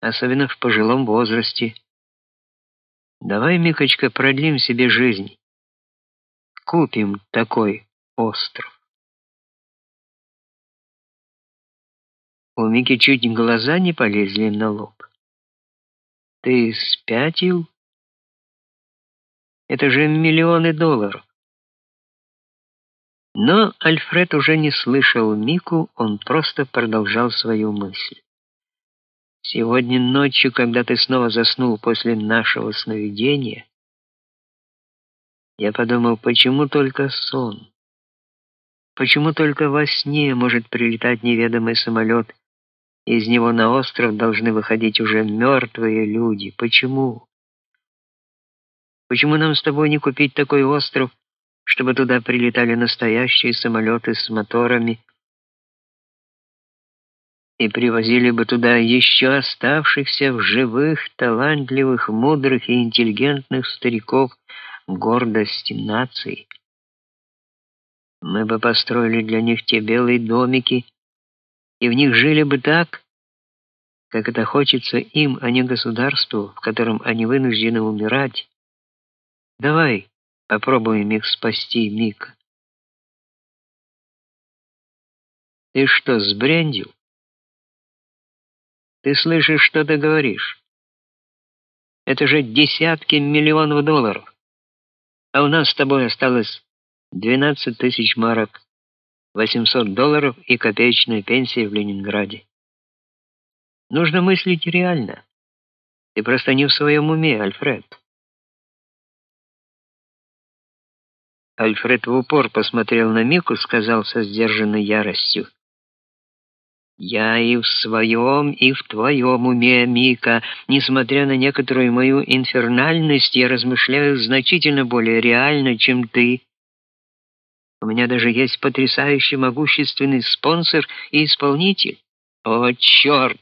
особенно в пожилом возрасте. Давай, Микочка, продлим себе жизнь. Купим такой остров. У Мики чуть глаза не полезли на лоб. Ты спятил? Это же миллионы долларов. Но Альфред уже не слышал Мику, он просто продолжал свою мысль. Сегодня ночью, когда ты снова заснул после нашего сновидения, я подумал, почему только сон? Почему только во сне может прилетать неведомый самолет, и из него на остров должны выходить уже мертвые люди? Почему? Почему нам с тобой не купить такой остров, чтобы туда прилетали настоящие самолеты с моторами и привозили бы туда еще оставшихся в живых, талантливых, мудрых и интеллигентных стариков, гордости нации. Мы бы построили для них те белые домики, и в них жили бы так, как это хочется им, а не государству, в котором они вынуждены умирать. Давай попробуем их спасти, Мика. Ты что, сбрендил? Ты слышишь, что ты говоришь? Это же десятки миллионов долларов. А у нас с тобой осталось 12 тысяч марок, 800 долларов и копеечная пенсия в Ленинграде. Нужно мыслить реально. Ты просто не в своем уме, Альфред. Альфред в упор посмотрел на Мику, сказал со сдержанной яростью: я и в своем, и в твоем уме, Мика, несмотря на некоторую мою инфернальность, я размышляю значительно более реально, чем ты. У меня даже есть потрясающий могущественный спонсор и исполнитель. О, черт!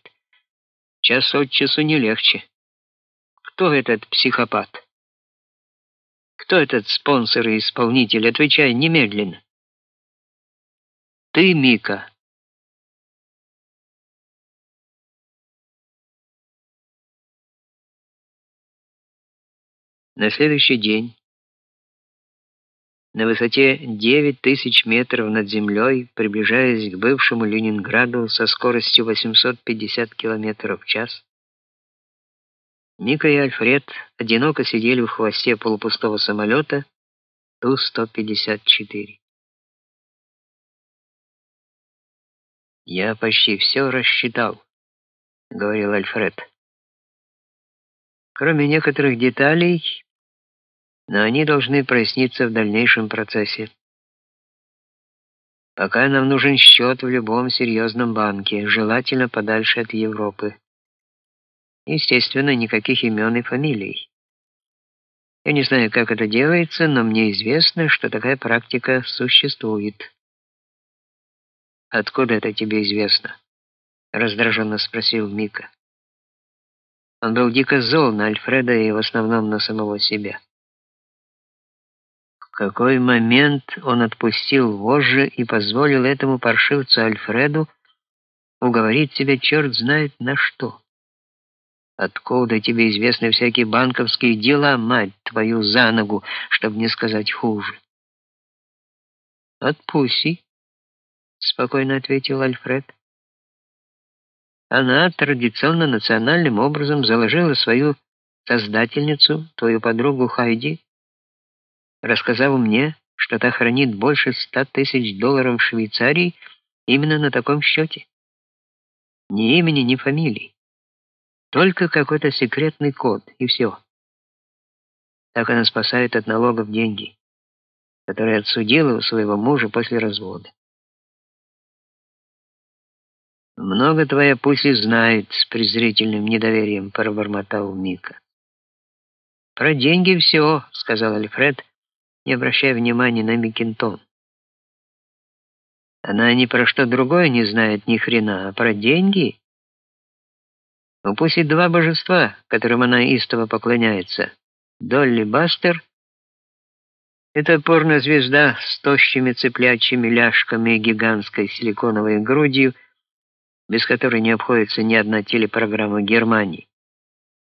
Час от часу не легче. Кто этот психопат? Кто этот спонсор и исполнитель? Отвечай немедленно. Ты, Мика. На следующий день на высоте 9000 метров над землей, приближаясь к бывшему Ленинграду со скоростью 850 км в час, Мика и Альфред одиноко сидели в хвосте полупустого самолета Ту-154. «Я почти все рассчитал», — говорил Альфред. «Кроме некоторых деталей, но они должны проясниться в дальнейшем процессе. Пока нам нужен счет в любом серьезном банке, желательно подальше от Европы. Естественно, никаких имен и фамилий. Я не знаю, как это делается, но мне известно, что такая практика существует. Откуда это тебе известно? раздраженно спросил Мика. Он был дико зол на Альфреда и в основном на самого себя какой момент он отпустил вожжи и позволил этому паршивцу Альфреду уговорить себя черт знает на что. Откуда тебе известны всякие банковские дела, мать твою за ногу, чтобы не сказать хуже? От Пуси, спокойно ответил Альфред. Она традиционно национальным образом заложила свою создательницу, твою подругу Хайди, рассказав мне, что та хранит больше ста тысяч долларов в Швейцарии именно на таком счете. Ни имени, ни фамилии. Только какой-то секретный код, и все. Так она спасает от налогов деньги, которые отсудила у своего мужа после развода. Много твоя пусть и знает, с презрительным недоверием пробормотал Мика. Про деньги все, сказал Альфред не обращая внимания на Микинтон. Она ни про что другое не знает ни хрена, а про деньги. Ну пусть и два божества, которым она истово поклоняется. Долли Бастер это порнозвезда с тощими цыплячьими ляжками и гигантской силиконовой грудью, без которой не обходится ни одна телепрограмма Германии.